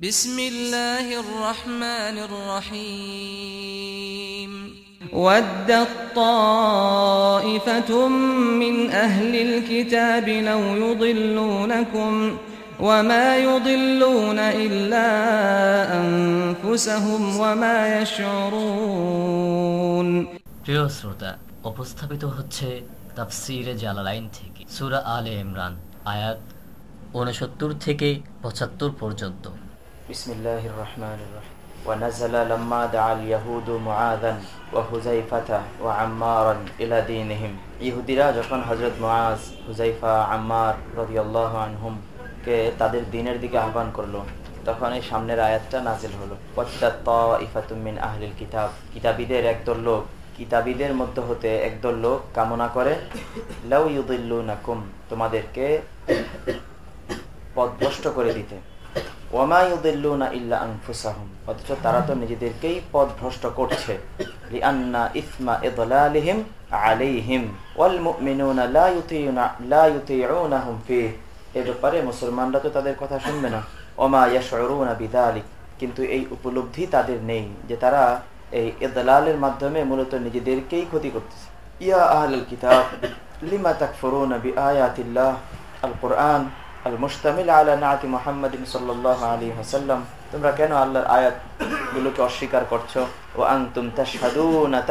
بسم الله الرحمن الرحيم ودت طائفة من أهل الكتاب لو يضلونكم وما يضلون إلا أنفسهم وما يشعرون প্রিয় শ্রোতা উপস্থাপিত হচ্ছে তাফসিরে জালালাইন থেকে সুরা আলে ইমরান আয়াত উনসত্তর থেকে পঁচাত্তর পর্যন্ত بسم الله الرحمن الرحيم ونزل لما دعا اليهود معاذا وحذيفة وعمارا إلى دينهم ইহুদিরা যখন হজরত মুআজ হুজাইফা আম্মার রাদিয়াল্লাহু আনহুম কে তাদের দিনের দিকে আহ্বান করলো তখন এই সামনের আয়াতটা নাজিল হলো ওয়াত্তাত তাইফাতুম মিন আহলিল কিতাব কিতাবীদের একদল লোক কিতাবীদের মধ্যে হতে একদল লোক কামনা করে লাউ ইউদিল্লুনাকুম তোমাদেরকে পথভ্রষ্ট করে দিতে অথচ তারা তো নিজেদেরকেই করছে। ফি এ ব্যাপারে মুসলমানরা তো তাদের কথা শুনবে না। ওমা ইয়াশউরুনা কিন্তু এই উপলব্ধি তাদের নেই যে তারা এই ইদলালের মাধ্যমে মূলত নিজেদেরকেই ক্ষতি করতেছে। ইয়া আহলাল কিতাব, লিমা তাকফুরুনা বিআয়াতিল্লাহ আল কোরআন আল তোমরা কেন আল্লাহর অস্বীকার করছ? ও আনতুম তাশহাদুনা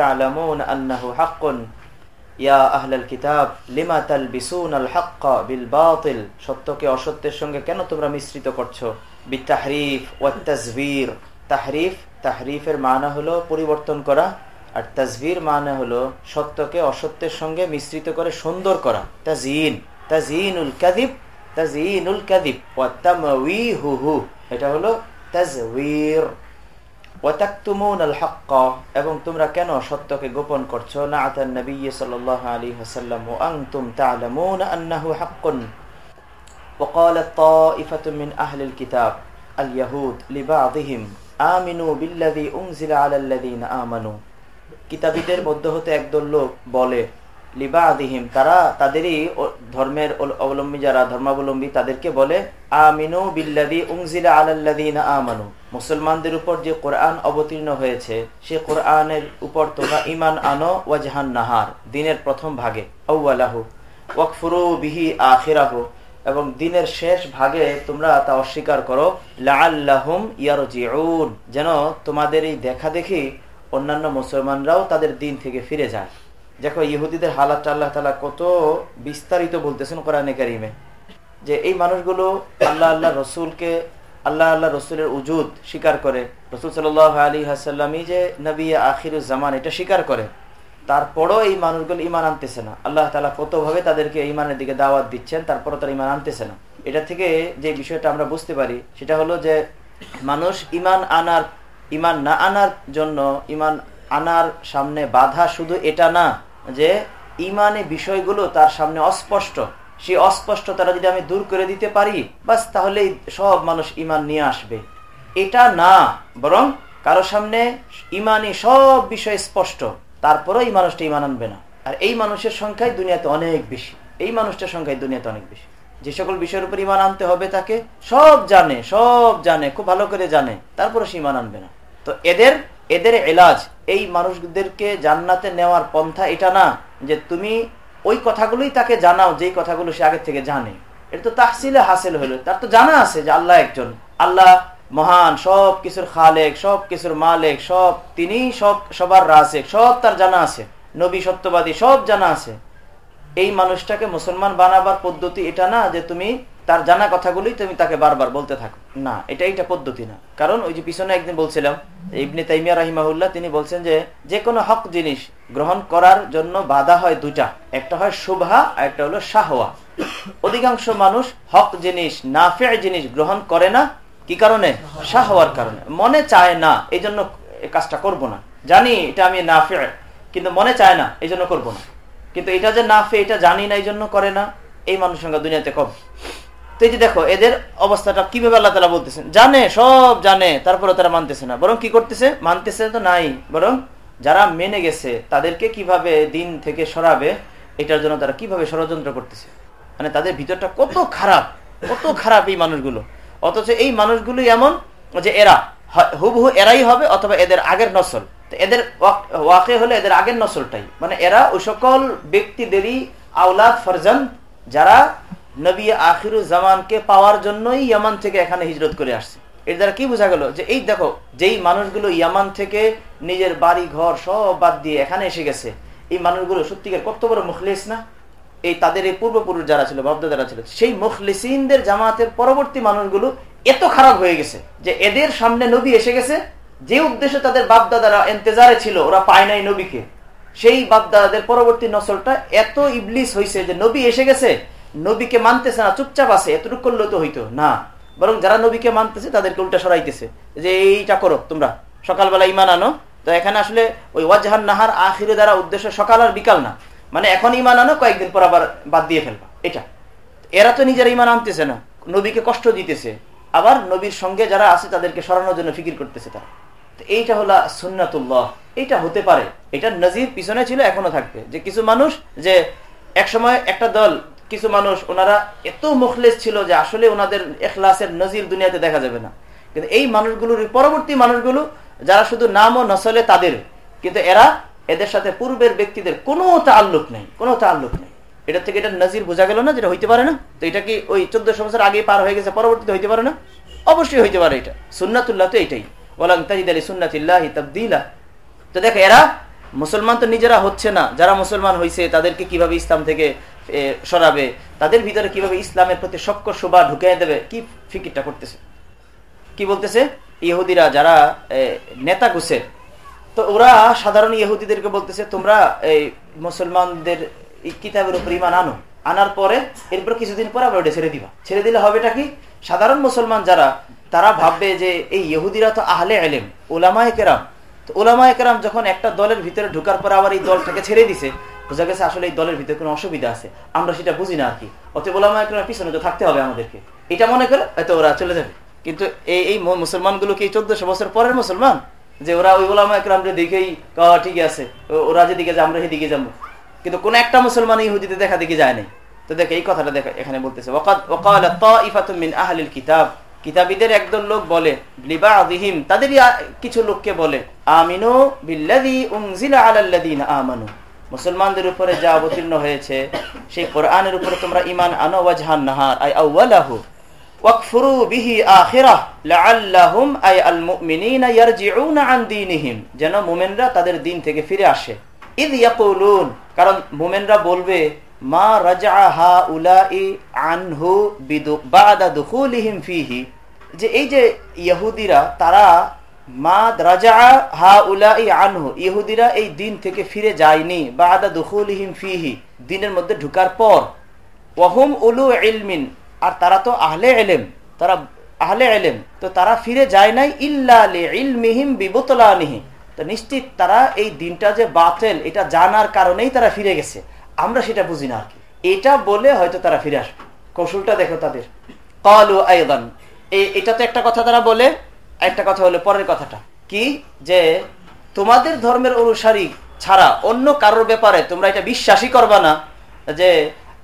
কিতাব, লিমা আল সত্যকে অসত্যের সঙ্গে কেন তোমরা মিশ্রিত করছ? তাজবীর। তাহরিফ, তাহরিফের মানা হলো পরিবর্তন করা, আর তাজবির মানে হলো সত্যকে অসত্যের সঙ্গে মিশ্রিত করে সুন্দর করা। তাজিন, তাজিনুল তাজিনুল কাদিব ওয়াতামাউইহুহু এটা হলো তাজওয়ির ওয়াতাকতুমুন আল হাক্কা এবং তোমরা কেন সত্যকে গোপন করছো না আতান নবী সাল্লাল্লাহু আলাইহি ওয়াসাল্লাম ওয়া আনতুম তা'লামুন আন্নাহু হাক্কুন وقالت طائفة من أهل الكتاب اليهود لبعضهم آمنوا بالذي أنزل على الذين آمنوا কিতাবীদের মধ্য হতে একদল লোক বলে লিবাদিহিম, তারা তাদেরই ধর্মের অবলম্বী যারা ধর্মাবলম্বী তাদেরকে বলে, আমিনু বিল্লাদি উংজিলা আলাল্লাদিনা আমানু। মুসলমানদের উপর যে কোরআন অবতীর্ণ হয়েছে, সে কোরআনের উপর তোমরা ইমান আনো, ওয়াজহান নাহার, দিনের প্রথম ভাগে আউ্লাহু ওয়াকফুরু বিহি আখিরাহু, এবং দিনের শেষ ভাগে তোমরা তা অস্বীকার করো, লাআল্লাহুম ইয়ারজিউন, যেন তোমাদের এই দেখা দেখি অন্যান্য মুসলমানরাও তাদের দিন থেকে ফিরে যায়। দেখো ইহুদিদের হালাত, আল্লাহ তালা কত বিস্তারিত বলতেছেন কোরআনে কারিমে। যে এই মানুষগুলো আল্লাহ আল্লাহ রসুলকে, আল্লাহ আল্লাহ রসুলের উজুদ স্বীকার করে। রসুল সাল আলী হাসাল্লামী যে নবী জামান, এটা স্বীকার করে। তারপরও এই মানুষগুলো ইমান আনতেছে না। আল্লাহ তালা কতভাবে তাদেরকে ইমানের দিকে দাওয়াত দিচ্ছেন, তারপরও তারা ইমান আনতেছে না। এটা থেকে যে বিষয়টা আমরা বুঝতে পারি, সেটা হলো যে মানুষ ইমান আনার ইমান না আনার জন্য ইমান আনার সামনে বাধা শুধু এটা না যে ইমানে বিষয়গুলো তার সামনে অস্পষ্ট, সেই অস্পষ্ট তারা যদি আমি দূর করে দিতে পারি, বাস তাহলে সব মানুষ ইমান নিয়ে আসবে। এটা না, বরং কারও সামনে ইমানই সব বিষয় স্পষ্ট, তারপরেও এই মানুষটা ইমান আনবে না। আর এই মানুষের সংখ্যাই দুনিয়াতে অনেক বেশি। এই মানুষটার সংখ্যাই দুনিয়াতে অনেক বেশি। যে সকল বিষয়ের উপর ইমান আনতে হবে তাকে, সব জানে সব জানে, খুব ভালো করে জানে তারপরে সে ইমান আনবে না। তো এদের এদের এলাজ এই মানুষদেরকে জান্নাতে নেওয়ার পন্থা এটা না, যে তুমি ওই কথাগুলোই তাকে জানাও, যেই কথাগুলো সে আগে থেকে জানে। এটা তো তাহসিলে হাসিল হলো। তার তো জানা আছে যে আল্লাহ একজন। আল্লাহ মহান, সব কিছুর খালেক, সব কিছুর মালেক, সব তিনি সব, সবার রাসেক সব তার জানা আছে। নবী সত্যবাদী, সব জানা আছে। এই মানুষটাকে মুসলমান বানাবার পদ্ধতি এটা না যে তুমি তার জানা কথাগুলোই তুমি তাকে বারবার বলতে থাকো। না, এটা এইটা পদ্ধতি না। কারণ ওই যে পিছনে একদিন বলছিলাম, ইবনে তাইমিয়া রাহিমাহুল্লাহ, তিনি বলছেন যে যে কোনো হক জিনিস গ্রহণ করার জন্য বাধা হয় দুটা একটা হয় শুভা আর একটা হলো শাহওয়া। অধিকাংশ মানুষ হক জিনিস, নাফে জিনিস গ্রহণ করে না। কি কারণে? শাহওয়ার কারণে। মনে চায় না এই জন্য কাজটা করব না। জানি এটা আমি নাফে, কিন্তু মনে চায় না এই জন্য করব না। কিন্তু এটা যে নাফে, এটা জানি না এই জন্য করে না। এই মানুষ সংখ্যা দুনিয়াতে কম তো এই যে দেখো, এদের অবস্থাটা কীভাবে আল্লাহ তালা বলতেছেন? জানে, সব জানে তারপরে তারা মানতেছে না। বরং কি করতেছে? মানতেছে তো নাই, বরং যারা মেনে গেছে, তাদেরকে কীভাবে দিন থেকে সরাবে, এটার জন্য তারা কীভাবে ষড়যন্ত্র করতেছে? মানে তাদের ভিতরটা কত খারাপ কত খারাপ এই মানুষগুলো। অথচ এই মানুষগুলো এমন যে এরা হুবহু এরাই হবে অথবা এদের আগের নসল। এদের ওয়াকে হলে এদের আগের নসলটাই। মানে এরা ওই সকল ব্যক্তিদেরই আউলাদ ফরজান, যারা নবী আখিরু জামানকে পাওয়ার জন্যই ইয়ামান থেকে এখানে হিজরত করে আসছে। এর দ্বারা কি বোঝা গেল? যে এই দেখো, যেই মানুষগুলো ইয়ামান থেকে নিজের বাড়ি, ঘর সব বাদ দিয়ে এখানে এসে গেছে, এই মানুষগুলো সত্যিকার কত বড় মুখলিস না? এই তাদের এই পূর্বপুরুষ যারা ছিল যারা ছিল, সেই মুখলিসিনদের জামাতের পরবর্তী মানুষগুলো এত খারাপ হয়ে গেছে যে এদের সামনে নবী এসে গেছে, যে উদ্দেশ্যে তাদের বাপদাদারা এন্তেজারে ছিল, ওরা পায় নাই নবীকে। সেই বাপদাদাদের পরবর্তী নসলটা এত ইবলিস হয়েছে যে নবী এসে গেছে নবীকে মানতেছে না, চুপচাপ আছে, এতটুকু করলে তো হইতো। না, বরং যারা নবীকে মানতেছে, তাদেরকে উল্টা সরাইতেছে। যে এইটা করো তোমরা, সকালবেলা ইমান আনো। তো এখানে আসলে ওই ওয়াজহান নাহার আখিরে দ্বারা উদ্দেশ্য সকাল আর বিকাল না। মানে এখন ইমান আনো, কয়েকদিন পর আবার বাদ দিয়ে ফেলবা। এটা। এরা তো নিজেরা ইমান আনতেছে না, নবীকে কষ্ট দিতেছে। আবার নবীর সঙ্গে যারা আছে, তাদেরকে সরানোর জন্য ফিকির করতেছে তারা। তো এইটা হলো সুন্নাতুল্লাহ। এইটা হতে পারে। এটা নজির পিছনে ছিল, এখনও থাকবে। যে কিছু মানুষ, যে একসময় একটা দল কিছু মানুষ, ওনারা এত মুখলেস ছিল যে আসলে ওনাদের এখলাসের নজির দুনিয়াতে দেখা যাবে না। কিন্তু এই মানুষগুলোর পরবর্তী মানুষগুলো, যারা শুধু নাম ও নসলে তাদের, কিন্তু এরা এদের সাথে পূর্বের ব্যক্তিদের কোনো তাল্লুক নেই, কোনো তাল্লুক নেই। এটা থেকে এটা নজির বোঝা গেল না যেটা হইতে পারে না? তো এটা কি ওই চোদ্দশো বছর আগে পার হয়ে গেছে, পরবর্তীতে হইতে পারে না? অবশ্যই হইতে পারে এটা। সুন্নাতুল্লাহ তো এটাই। ওলাং তাজিদ আলী সুন্নাতিল্লাহ তাবদিলা। তো দেখ, এরা মুসলমান তো নিজেরা হচ্ছে না। যারা মুসলমান হয়েছে তাদেরকে কীভাবে ইসলাম থেকে সরাবে, তাদের ভিতরে কীভাবে ইসলামের প্রতি সক্ষ শোভা ঢুকিয়ে দেবে, কি ফিকিরটা করতেছে? কি বলতেছে? ইহুদিরা যারা নেতা ঘুষে, তো ওরা সাধারণ ইহুদিদেরকে বলতেছে, তোমরা এই মুসলমানদের কিতাবের উপর ইমান আনো। আনার পরে এরপর কিছুদিন পর আবার ওটা ছেড়ে দিবা। ছেড়ে দিলে হবেটা কি? সাধারণ মুসলমান যারা, তারা ভাববে যে এই ইহুদিরা তো আহলে আলেম ওলামায় কেরাম। তো ওলামায় কেরাম যখন একটা দলের ভিতরে ঢুকার পর আবার এই দলটাকে ছেড়ে দিছে বোঝা গেছে আসলে এই দলের ভিতরে কোনো অসুবিধা আছে। আমরা সেটা বুঝি না আর কি। অতএব কেরামের পিছনে তো থাকতে হবে আমাদেরকে। এটা মনে করে হয়তো ওরা চলে যাবে। কিন্তু এই এই মুসলমানগুলো কি চোদ্দশো বছর পরের মুসলমান? যে ওরা ওই ওলামা একরামরে দেখেই ঠিক আছে। ওরা যেদিকে যায়, আমরা সেদিকে যাব। কিন্তু কোন একটা মুসলমান ইহুদিতে দেখা দেখি যায় নাই। তো দেখে এই কথাটা দেখা এখানে বলতেছে কিতাব। কিতাবীদের একদল লোক বলে তাদেরই কিছু লোককে বলে, আমিনু আমানু। মুসলমানদের উপরে যা অবতীর্ণ হয়েছে, সেই কোরআনের উপরে তোমরা ইমান আনো, ওয়াজহান নাহার, আই আউ্লাহু যেন মোমেনরা তাদের দিন থেকে ফিরে আসে। কারণ বলবে, মা আনহু বাদা যে এই যে ইহুদিরা, তারা মা রাজা হা উলাই আনহু, ইহুদিরা এই দিন থেকে ফিরে যায়নি। বাদা দুখুলিহিম ফিহি, দিনের মধ্যে ঢুকার পর। ওয়াহুম উলু ইলমিন, আর তারা তো আহলে এলেম তারা আহলে এলেম তো তারা ফিরে যায় নাই ইল্লাহিম বিবতলানিহি। তো নিশ্চিত তারা এই দিনটা যে বাতেল, এটা জানার কারণেই তারা ফিরে গেছে। আমরা সেটা বুঝি না আর এটা বলে হয়তো তারা ফিরে আসবে। কৌশলটা দেখো তাদের। কলু আইদান। এটা তো একটা কথা তারা বলে একটা কথা হলো পরের কথাটা। কি? যে তোমাদের ধর্মের অনুসারী ছাড়া অন্য কারোর ব্যাপারে তোমরা এটা বিশ্বাসই করবা না যে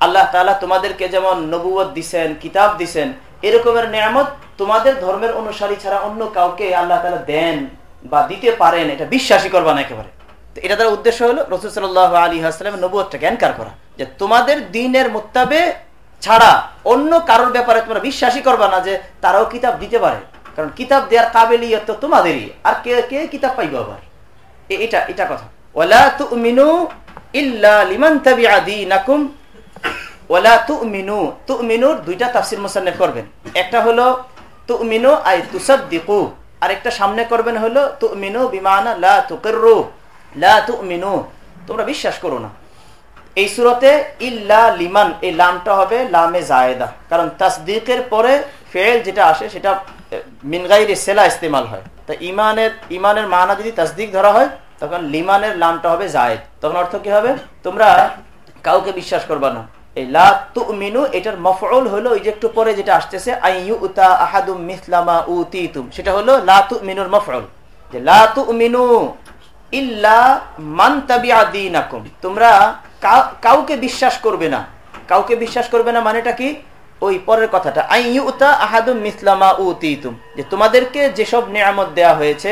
আল্লাহ তালা তোমাদেরকে যেমন নবুয় দিছেন, কিতাব দিছেন, এরকমের নিয়ামত তোমাদের ধর্মের অনুসারী ছাড়া অন্য কাউকে আল্লাহ তালা দেন বা দিতে পারেন, এটা বিশ্বাসই করবা না একেবারে। এটা তার উদ্দেশ্য হলো রসুল সাল আলী আসসালামের নবুয়টাকে জ্ঞানকার করা, যে তোমাদের দিনের মোত্তাবে ছাড়া অন্য কারোর ব্যাপারে তোমরা বিশ্বাসই করবা না যে তারাও কিতাব দিতে পারে। কারণ কিতাব দেওয়ার কাবেলিয়ত তো তোমাদেরই। আর কে কে কিতাব পাইবো আবার? এটা এটা কথা। ওলা তু মিনু ইল্লা লিমান তাবিআ দীনাকুম। ওলা তু মিনু তু মিনুর দুইটা তাফসির মোসান্নেফ করবেন। একটা হলো তু মিনু আই তুসাদ্দিকু। আর একটা সামনে করবেন হলো তু মিনু বিমানা লা তুকিরু। লা তু মিনু তোমরা বিশ্বাস করো না। এই সুরতে ইল্লা লিমান, এই লামটা হবে লামে জায়দা। কারণ তাসদিকের পরে ফেল যেটা আসে সেটা মিনগাইরে সেলা ইস্তেমাল হয়। ইমানের ইমানের মানা যদি ধরা হয়, তখন লিমানের হবে তখন অর্থ কি হবে? তোমরা কাউকে বিশ্বাস করবা না। এই এটার মফল হলো যে একটু পরে যেটা আসতেছে সেটা হলো লা মিনুর মফল যে মিনু ইল্লা মান দীনাকুম। তোমরা কাউকে বিশ্বাস করবে না। কাউকে বিশ্বাস করবে না মানেটা কি? ওই পরের কথাটা আইয়ুতা আহাদুম মিসলামা উতিতুম যে তোমাদেরকে যেসব নিয়ামত দেয়া হয়েছে,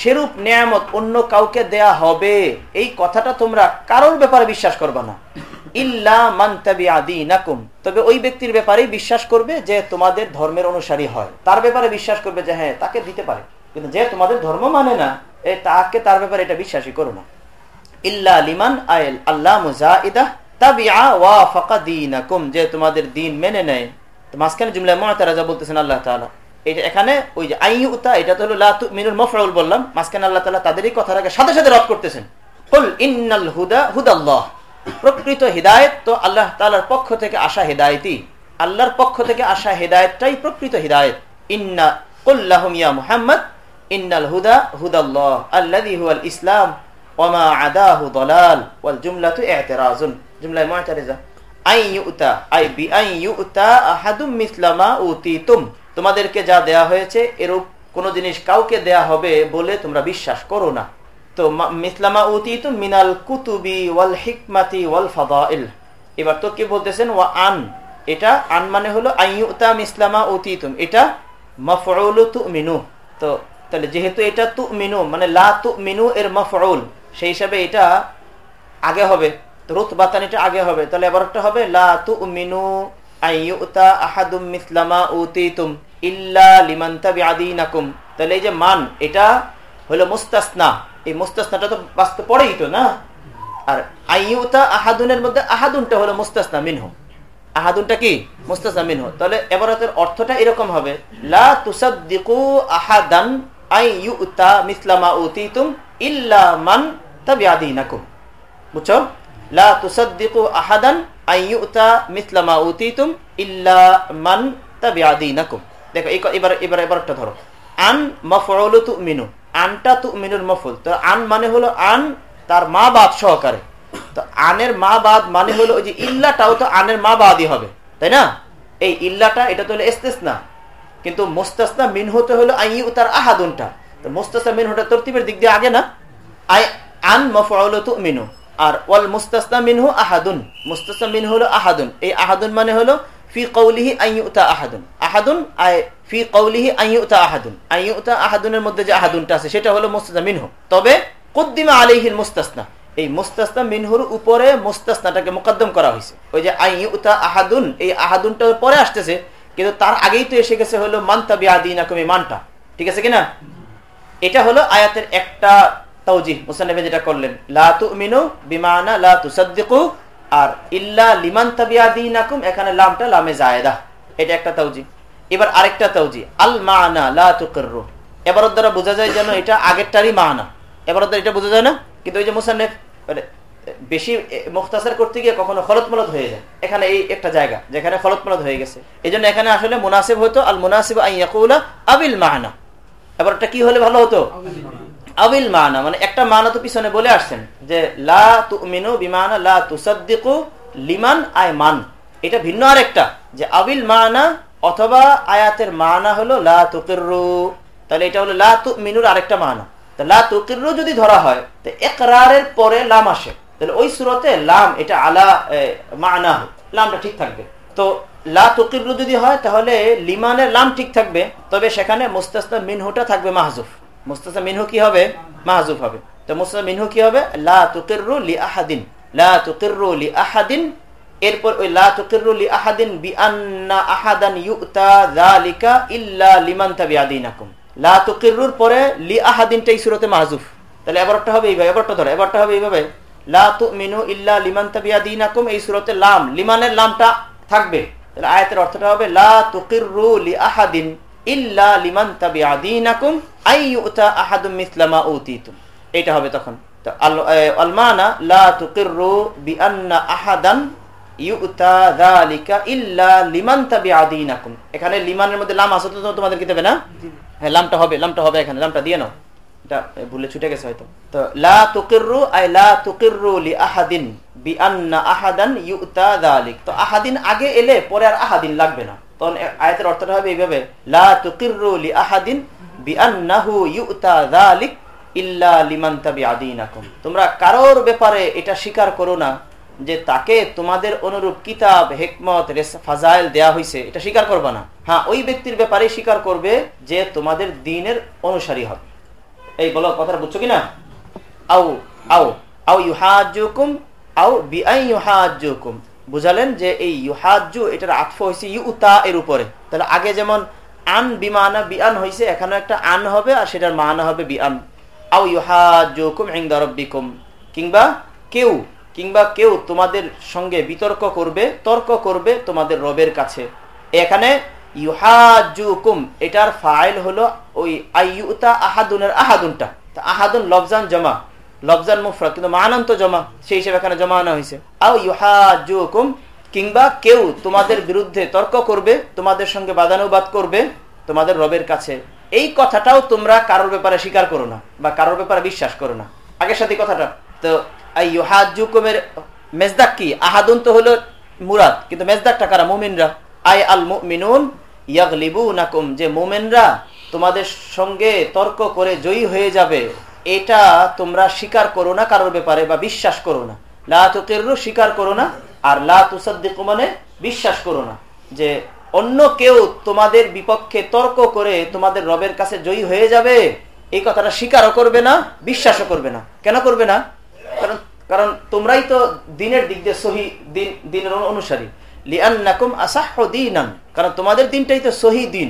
সেরূপ নিয়ামত অন্য কাউকে দেয়া হবে। এই কথাটা তোমরা কারোর ব্যাপারে বিশ্বাস করবে না। ইল্লা মান্তাবি আদি নাকুম তবে ওই ব্যক্তির ব্যাপারেই বিশ্বাস করবে যে তোমাদের ধর্মের অনুসারী হয়। তার ব্যাপারে বিশ্বাস করবে যে হ্যাঁ তাকে দিতে পারে। কিন্তু যে তোমাদের ধর্ম মানে না, এ তাকে তার ব্যাপারে এটা বিশ্বাসই করো না। ইল্লা লিমান আয়েল আল্লাহ মুজাইদা তাবিআ ওয়াফাকা দীনাকুম, যে তোমাদের দিন মেনে নেয়। তো মাঝখানে জুমলা মুআতারা যা বলতেছেন আল্লাহ তাআলা। এটা এখানে ওই যে আইয়ুতা এটা তো হলো লা তুমিনুল বললাম। মাঝখানে আল্লাহ তাআলা তাদেরই কথাটাকে সাথে সাথে রদ করতেছেন। ইন্নাল হুদা হুদাল্লাহ। প্রকৃত হিদায়ত তো আল্লাহ তাআলার পক্ষ থেকে আসা হিদায়তই। আল্লাহর পক্ষ থেকে আসা হিদায়তটাই প্রকৃত হিদায়ত। ইন্না কুল্লাহুম ইয়া মুহাম্মদ, ইন্নাল হুদা হুদাল্লাহ আল্লাযী হুয়াল ইসলাম ওয়ামা আদাহু দলাল ওয়াল জুমলাতু ই'তিরাজুন। জুমলা মু'তারিজা আই ইউতা আই বি আই ইউতা আহাদুম মিসলামা উতিতুম তোমাদেরকে যা দেয়া হয়েছে এরূপ কোন জিনিস কাউকে দেয়া হবে বলে তোমরা বিশ্বাস করো না তো মিসলামা উতিতুম মিনাল কুতুবি ওয়াল হিকমাতি ওয়াল ফাদাইল এবার তো কি বলতেছেন ওয়া আন এটা আন মানে হলো আই ইউতা মিসলামা উতিতুম এটা মাফউলু তুমিনু তো তাহলে যেহেতু এটা তুমিনু মানে লা তুমিনু এর মাফউল সেই হিসাবে এটা আগে হবে রুত বাতানিটা আগে হবে। তাহলে এবার একটা হবে, লা তুমিনু আইয়ুতা আহাদুম ইল্লা তাহলে এই যে মান, এটা হলো মুস্তাসনা। এই মুস্তাসনাটা তো বাস্তব পড়েই তো না? আর আইয়ুতা আহাদুনের মধ্যে আহাদুনটা হলো মুস্তাসনা মিনহু। আহাদুনটা কি? মুস্তাসনা তাহলে এবারতের অর্থটা এরকম হবে, লা আহাদান আইয়ুতা মিসলামা উতিতুম ইল্লা মান তাবিআদিনাকুম বুঝছ? লা আহাদান মিসলামা উতিতুম ইল্লা মান দেখো এবার এবার এবারটা আন আনটা মফুল তো আন মানে হলো আন তার মা তো আনের মা বাদ মানে হলো ওই যে ইল্লাটাও তো আনের মা বাদই হবে। তাই না? এই ইল্লাটা, এটা তো হলো এস্তেসনা কিন্তু মোস্তাসনা মিন হতে হলো আই তার আহাদুনটা। তো মোস্তাসনা মিন হটা তরতিবের দিক দিয়ে আগে না? আই আন মফউল তুমিনু। আর ওয়াল মুস্তাসনা মিনহু আহাদুন। মুস্তাসনা মিন হলো আহাদুন। এই আহাদুন মানে হলো ফি কৌলিহি আইয়ুতা আহাদুন। আহাদুন আই ফি কৌলিহি আইয়ুতা আহাদুন। আইয়ুতা আহাদুনের মধ্যে যে আহাদুনটা আছে, সেটা হলো মুস্তাসনা মিনহু। তবে কুদ্দিমা আলাইহিল মুস্তাসনা। এই মুস্তাসনা মিনহুর উপরে মুস্তাসনাটাকে মুকদ্দম করা হয়েছে। ওই যে আইয়ুতা আহাদুন, এই আহাদুনটা পরে আসতেছে, কিন্তু তার আগেই তো এসে গেছে হলো মানতা এই মানটা ঠিক আছে কিনা? এটা হলো আয়াতের একটা যেটা করলেন বিমানা আর, ইল্লা লিমান তাবিয়াদিনাকুম এখানে লামটা লামে এটা একটা এবার আরেকটা আল মানা এবার দ্বারা বোঝা যায় যেন এটা আগেরটারই মানা। এবার এটা বোঝা যায় না? কিন্তু ওই যে মানে বেশি মুখতাসার করতে গিয়ে কখনো খলতমলত হয়ে যায়। এখানে এই একটা জায়গা, যেখানে খলতমলত হয়ে গেছে। এই এখানে আসলে মুনাসিব হতো, আল মুনাসিব আইয়াকুলা আবিল মাহানা এবার কি হলে ভালো হতো? আবিল মানা মানে একটা মানা তো পিছনে বলে আসছেন, যে লা তুমিনু বিমানা, লা লিমান, আয় মান। এটা ভিন্ন আরেকটা, যে আবিল মানা অথবা আয়াতের মানা হলো লা তুকিররু তাহলে এটা হলো লা তুমিনুর আরেকটা মানা। তো লা তুকিররু যদি ধরা হয়, তো একরারের পরে লাম আসে। তাহলে ওই সুরতে লাম, এটা আলা মানা, লামটা ঠিক থাকবে। তো লা তুকিররু যদি হয়, তাহলে লিমানের লাম ঠিক থাকবে, তবে সেখানে মুস্তাসনা মিনহুটা থাকবে মাহজুফ। মুস্তাসা মিনহু কি হবে? মাহজুফ হবে। তো মুস্তাসা মিনহু কি হবে? লা তুকিররু লি আহাদিন। লা তুকিররু এরপর ওই লা তুকিররু আহাদিন বিআন্না আহাদান ইউতা যালিকা ইল্লা লিমান তাবিআদিনাকুম লা তুকিররুর পরে লি আহাদিনটাই সূরাতে মাহজুফ তাহলে এবারটা হবে এইভাবে এবারটা ধরো এবারটা হবে এইভাবে। লা তুমিনু ইল্লা লিমান তাবিআদিনাকুম এই সূরাতে লাম, লিমানের লামটা থাকবে। তাহলে আয়াতের অর্থটা হবে লা তুকিররু লি আহাদিন। ইল্লা লিমান তাবিআদিনাকুম আইয়ুতা আহাদুম মিসলামা উতিতুম। এটা হবে তখন। আলমানা লা তুকিররু বিআন্না আহাদান ইউতা যালিকা ইল্লা লিমান তাবিআদিনাকুম এখানে লিমানের মধ্যে লাম আছে তো তোমাদের কিতাবে না? হ্যাঁ লামটা হবে লামটা হবে এখানে, লামটা দিয়ে নাও। এটা ভুলে ছুটে গেছে হয়তো। তো লা তুকিররু আই লা তুকিররু লি আহাদিন বিআন্না আহাদান ইউতা যালিক। তো আহাদিন আগে এলে, পরে আর আহাদিন লাগবে না। তখন আয়াতের অর্থটা হবে এইভাবে, লা তোমরা কারোর ব্যাপারে এটা স্বীকার করো না যে তাকে তোমাদের অনুরূপ কিতাব, হেকমত ফাজাইল দেয়া হয়েছে এটা স্বীকার করবে না। হ্যাঁ ওই ব্যক্তির ব্যাপারে স্বীকার করবে যে তোমাদের দিনের অনুসারী হবে। এই বলো, কথাটা বুঝছ কিনা? আউ আউ আউ ইউহাজুকুম আউ বিআই ইউহাজুকুম বুঝালেন যে এই ইউহাজু এটার আতফ হয়েছে ইউতা এর উপরে। তাহলে আগে যেমন আন বিমানা বিআন হয়েছে এখানে একটা আন হবে আর সেটার মানা হবে বিআন। আউ ইউহাজুকুম ইনদা রাব্বিকুম। কিংবা কেউ কিংবা কেউ তোমাদের সঙ্গে বিতর্ক করবে, তর্ক করবে তোমাদের রবের কাছে। এখানে ইউহাজুকুম এটার ফাইল হলো ওই আইয়ুতা আহাদুনের আহাদুনটা। আহাদুন লফজান জমা। লফজান মুফরাদ, কিন্তু মানান তো জমা, সেই হিসেবে এখানে জমা আনা হয়েছে। আও ইউহাজুকুম কিংবা কেউ তোমাদের বিরুদ্ধে তর্ক করবে, তোমাদের সঙ্গে বাদানুবাদ করবে, তোমাদের রবের কাছে। এই কথাটাও তোমরা কারোর ব্যাপারে স্বীকার করো না, বা কারোর ব্যাপারে বিশ্বাস করো না। আগের সাথে কথাটা। তো ইউহাজুকুমের মেজদাক কি? আহাদুন তো হলো মুরাদ, কিন্তু মেজদাকটা কারা? মুমিনরা। আই আল মুমিনুন ইয়াগলিবু নাকুম যে মুমেনরা তোমাদের সঙ্গে তর্ক করে জয়ী হয়ে যাবে। এটা তোমরা স্বীকার করো না কারোর ব্যাপারে বা বিশ্বাস করো না। লা স্বীকার করো না, আর লা মানে বিশ্বাস করো না। যে অন্য কেউ তোমাদের বিপক্ষে তর্ক করে তোমাদের রবের কাছে জয়ী হয়ে যাবে, এই কথাটা স্বীকারও করবে না, বিশ্বাসও করবে না। কেন করবে না? কারণ কারণ তোমরাই তো দিনের দিক দিয়ে সহি দিন, দিনের অনুসারী। লিয়ান্নাকুম আসাহ দিনান, কারণ তোমাদের দিনটাই তো সহি দিন।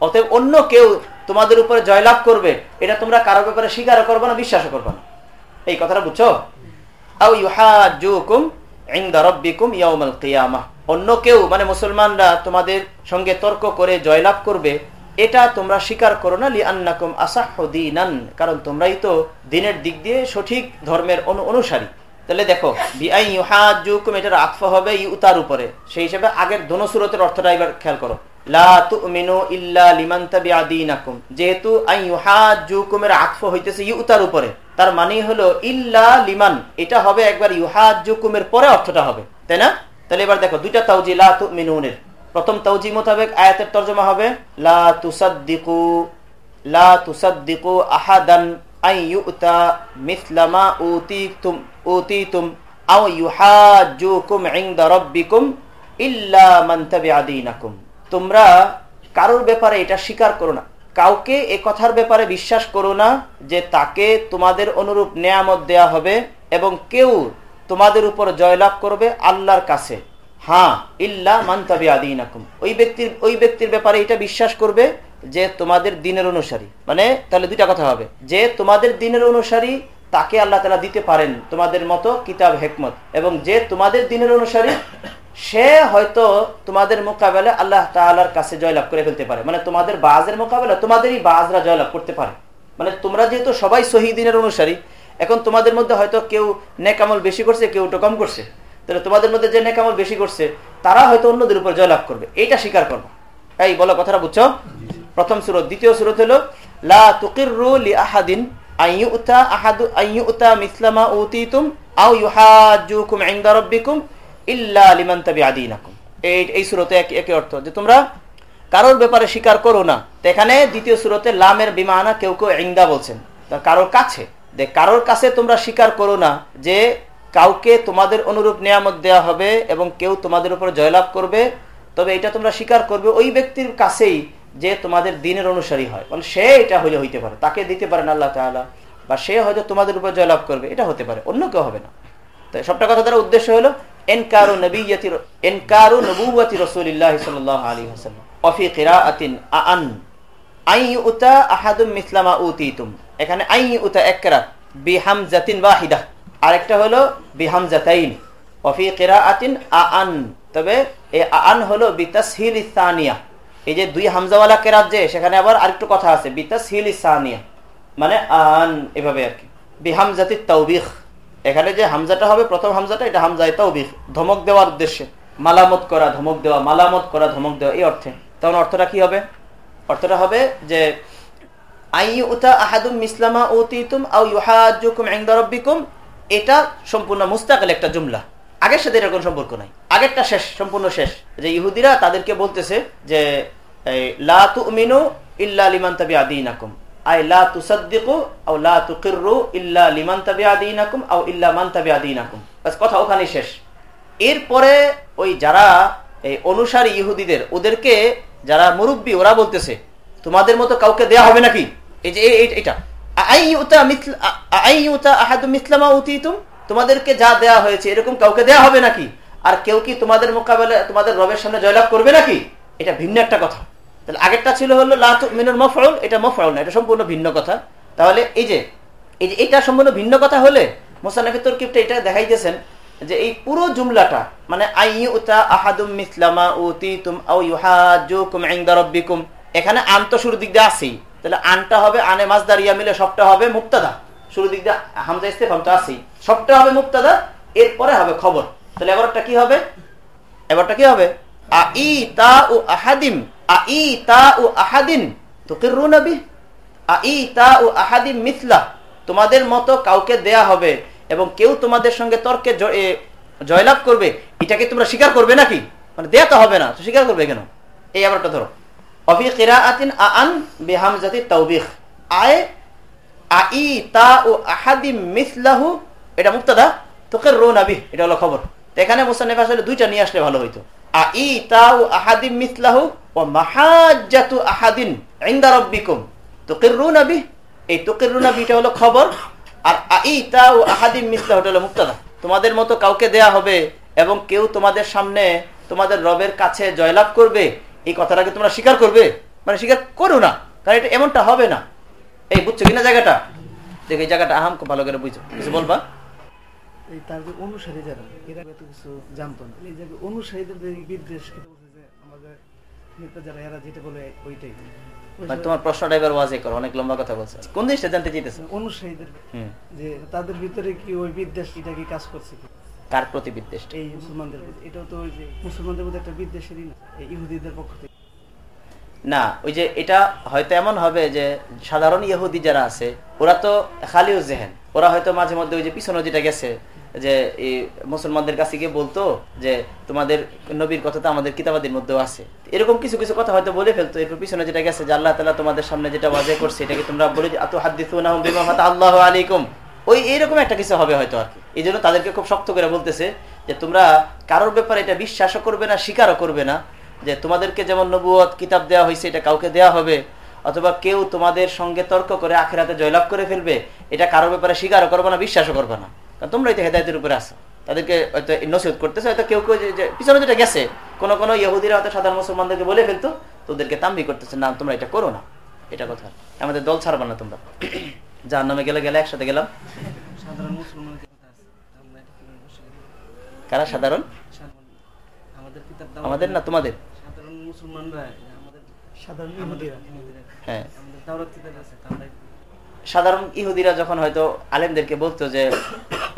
অতএব অন্য কেউ তোমাদের উপরে জয়লাভ করবে, এটা তোমরা কারও ব্যাপারে স্বীকারও করবে না, বিশ্বাসও করবে না। এই কথাটা বুঝছ? অন্য কেউ মানে মুসলমানরা তোমাদের সঙ্গে তর্ক করে জয়লাভ করবে, এটা তোমরা স্বীকার করো না লি আন্নাকুম আসাহিনান কারণ তোমরাই তো দিনের দিক দিয়ে সঠিক ধর্মের অনুসারী। তাহলে দেখো, বিআই ইউহাজুকুম এটার আতফ হবে ইউতার উপরে। সেই হিসেবে আগের দোনো সুরতের অর্থটা এবার খেয়াল করো। লা তুমিনু ইল্লা লিমান তাবিআদিনাকুম যেহেতু আই ইউহাজুকুমের আতফ হইতেছে ইউতার উপরে, তার মানে হলো ইল্লা লিমান। এটা হবে একবার ইউহাজুকুমের পরে অর্থটা হবে, তাই না? তাহলে এবার দেখো, দুইটা তাওজি, লা তুমিনুনের। প্রথম তাওজি মোতাবেক আয়াতের তর্জমা হবে, লা তুসাদ্দিকু লা তুসাদ্দিকু আহাদান আই ইউতা মিসলামা উতিতুম উতিতুম, আও ইউহাজুকুম ইনদা রাব্বিকুম ইল্লা মান তাবিআদিনাকুম তোমরা কারোর ব্যাপারে এটা স্বীকার করো না। কাউকে এ কথার ব্যাপারে বিশ্বাস করো না যে তাকে তোমাদের অনুরূপ নেয়ামত দেয়া হবে এবং কেউ তোমাদের উপর জয়লাভ করবে আল্লাহর কাছে। হ্যাঁ ইল্লা মান্তাবি আদিনাকুম ওই ব্যক্তির ওই ব্যক্তির ব্যাপারে এটা বিশ্বাস করবে যে তোমাদের দিনের অনুসারী। মানে তাহলে দুইটা কথা হবে। যে তোমাদের দিনের অনুসারী, তাকে আল্লাহ তালা দিতে পারেন তোমাদের মতো কিতাব হেকমত। এবং যে তোমাদের দিনের অনুসারী, সে হয়তো তোমাদের মোকাবেলা আল্লাহ তালার কাছে জয়লাভ করে ফেলতে পারে। মানে তোমাদের বাজের মোকাবেলা তোমাদেরই বাজরা জয়লাভ করতে পারে। মানে তোমরা যেহেতু সবাই শহীদিনের অনুসারী, এখন তোমাদের মধ্যে হয়তো কেউ নেকামল বেশি করছে, কেউ একটু কম করছে। তাহলে তোমাদের মধ্যে যে নেকামল বেশি করছে, তারা হয়তো অন্যদের উপর জয়লাভ করবে। এইটা স্বীকার করব। এই বলো, কথাটা বুঝছ? প্রথম সুরত, দ্বিতীয় সুরত হলো, লা তুকিরু লি আহাদিন এখানে দ্বিতীয় সুরতে লামের কেউ কেউ বলছেন। কারোর কাছে, যে কারোর কাছে তোমরা স্বীকার করো না যে কাউকে তোমাদের অনুরূপ নিয়ামত দেয়া হবে এবং কেউ তোমাদের উপর জয়লাভ করবে, তবে এটা তোমরা স্বীকার করবে ওই ব্যক্তির কাছেই যে তোমাদের দিনের অনুসারী হয়। মানে সে এটা হইলে হইতে পারে, তাকে দিতে পারেন আল্লাহ তালা বা সে হয়তো তোমাদের উপর জয়লাভ করবে, এটা হতে পারে, অন্য কেউ হবে না। তো সবটা কথা দ্বারা উদ্দেশ্য হলো, এনকারু নবীয়তি এনকারু আলী হাসাল্লাম আন আই উতা আহাদুম এখানে আই উতা একরা আরেকটা হলো অফি আন তবে আন হলো বিতাসহিল এই যে দুই হামজাওয়ালা কেরাত যে, সেখানে আবার আরেকটু কথা আছে। বিতাসহিল ইসানিয়া মানে আন, এভাবে আর কি। বিহামজাতি তৌবিখ এখানে যে হামজাটা হবে, প্রথম হামজাটা, এটা হামজায় তৌবিখ ধমক দেওয়ার উদ্দেশ্যে। মালামত করা, ধমক দেওয়া, মালামত করা, ধমক দেওয়া, এই অর্থে। তখন অর্থটা কি হবে? অর্থটা হবে যে এটা সম্পূর্ণ মুস্তাকাল একটা জুমলা। আগের সাথে এরকম সম্পর্ক নাই। আগেরটা শেষ, সম্পূর্ণ শেষ। যে ইহুদিরা তাদেরকে বলতেছে যে কথা শেষ। এরপরে ওই যারা, এই অনুসারী ইহুদিদের, ওদেরকে যারা মুরব্বী, ওরা বলতেছে, তোমাদের মতো কাউকে দেয়া হবে নাকি? এই যে এটা। তোমাদেরকে যা দেয়া হয়েছে, এরকম কাউকে দেয়া হবে নাকি? আর কেউ কি তোমাদের মোকাবেলা, তোমাদের রবের সামনে জয়লাভ করবে নাকি? এটা ভিন্ন একটা কথা। তাহলে আগেরটা ছিল হলো মিনুর মফরুল এটা মফরুল না, এটা সম্পূর্ণ ভিন্ন কথা। তাহলে এই যে এই যে এটা সম্পূর্ণ ভিন্ন কথা হলে মোসানফি তরকিবটা এটা দেখাইতেছেন যে এই পুরো জুমলাটা মানে এখানে আন্ত শুরু দিক দিয়ে আসেই তাহলে আনটা হবে আনে মাছদার ইয়া মিলে, সবটা হবে মুক্তাদা। শুরু দিক দিয়ে হামজা ইস্তেফামটা আসেই সবটা হবে মুক্তাদা, এরপরে হবে খবর। তাহলে এবারটা কি হবে? এবারটা কি হবে? আ ই তা ও আহাদিম তোমাদের মতো কাউকে দেয়া হবে এবং কেউ তোমাদের সঙ্গে তর্কে জয়লাভ করবে, এটাকে তোমরা স্বীকার করবে নাকি? মানে দেয়া তো হবে না, তো স্বীকার করবে কেন? এই আবারটা ধরো। এটা মুক্তাদা তোকে রো নাবি এটা হলো খবর। এখানে মুসান্নিফ আসলে দুইটা নিয়ে আসলে ভালো হইতো। তোমাদের মতো কাউকে দেয়া হবে এবং কেউ তোমাদের সামনে তোমাদের রবের কাছে জয়লাভ করবে, এই কথাটাকে তোমরা স্বীকার করবে? মানে স্বীকার করো না, কারণ এটা এমনটা হবে না। এই বুঝছ কিনা জায়গাটা? দেখো এই জায়গাটা আহাম খুব ভালো করে বুঝছ, কিছু বলবা? এই তার যে অনুসারী যারা এরা এত কিছু জানতো না। এই যে অনুসারীদের বিদ্বেষ যে আমাদের নেতা যারা এরা যেটা বলে ওইটাই। মানে তোমার প্রশ্নটা এবার ওয়াজে করো অনেক লম্বা কথা বলছে। কোন জিনিসটা জানতে চাইতেছে? অনুসারীদের যে তাদের ভিতরে কি ওই বিদ্বেষ এটা কি কাজ করছে কি? কার প্রতি বিদ্বেষ? এই মুসলমানদের এটাও তো ওই যে মুসলমানদের একটা বিদ্বেষেরই না এই ইহুদিদের পক্ষ থেকে। না ওই যে এটা হয়তো এমন হবে যে সাধারণ ইহুদি যারা আছে ওরা তো খালিউ জেহেন। ওরা হয়তো মাঝে মধ্যে ওই যে পিছনে যেটা গেছে যে মুসলমানদের কাছে গিয়ে বলতো যে তোমাদের নবীর কথা তো আমাদের কিতাবাদের মধ্যেও আছে। এরকম কিছু কিছু কথা হয়তো বলে ফেলতো, এরপর পিছনে যেটা গেছে যে আল্লাহ তালা তোমাদের সামনে যেটা বাজে করছে, এটাকে তোমরা বলে আত হাদিস আল্লাহ আলাইকুম? ওই এইরকম একটা কিছু হবে হয়তো আর কি। এই জন্য তাদেরকে খুব শক্ত করে বলতেছে যে, তোমরা কারোর ব্যাপারে এটা বিশ্বাসও করবে না, স্বীকারও করবে না। যে তোমাদেরকে যেমন নবুয়ত কিতাব দেওয়া হয়েছে এটা কাউকে দেওয়া হবে। অথবা কেউ তোমাদের সঙ্গে তর্ক করে আখেরাতে জয়লাভ করে ফেলবে, এটা কারোর ব্যাপারে স্বীকারও করবে না, বিশ্বাসও করবে না। কারণ তোমরা এটা হেদায়তের উপরে আসো তাদেরকে হয়তো নসিহত করতেছে হয়তো কেউ কেউ যে পিছনে যেটা গেছে কোনো কোনো ইহুদিরা হয়তো সাধারণ মুসলমানদেরকে বলে ফেলতো তোদেরকে তাম্বি করতেছে না তোমরা এটা করো না। এটা কথা। আমাদের দল ছাড়বা না তোমরা। যার নামে গেলে গেলে একসাথে গেলাম। কারা সাধারণ? আমাদের না তোমাদের? সাধারণ মুসলমানরা সাধারণ হ্যাঁ। আমাদের তাওরাত কিতাব আছে? আমরা সাধারণ ইহুদিরা যখন হয়তো আলেমদেরকে বলতো যে